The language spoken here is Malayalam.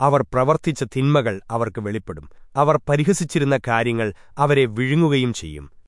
അവർ പ്രവർത്തിച്ച തിന്മകൾ അവർക്ക് വെളിപ്പെടും. അവർ പരിഹസിച്ചിരുന്ന കാര്യങ്ങൾ അവരെ വിഴുങ്ങുകയും ചെയ്യും.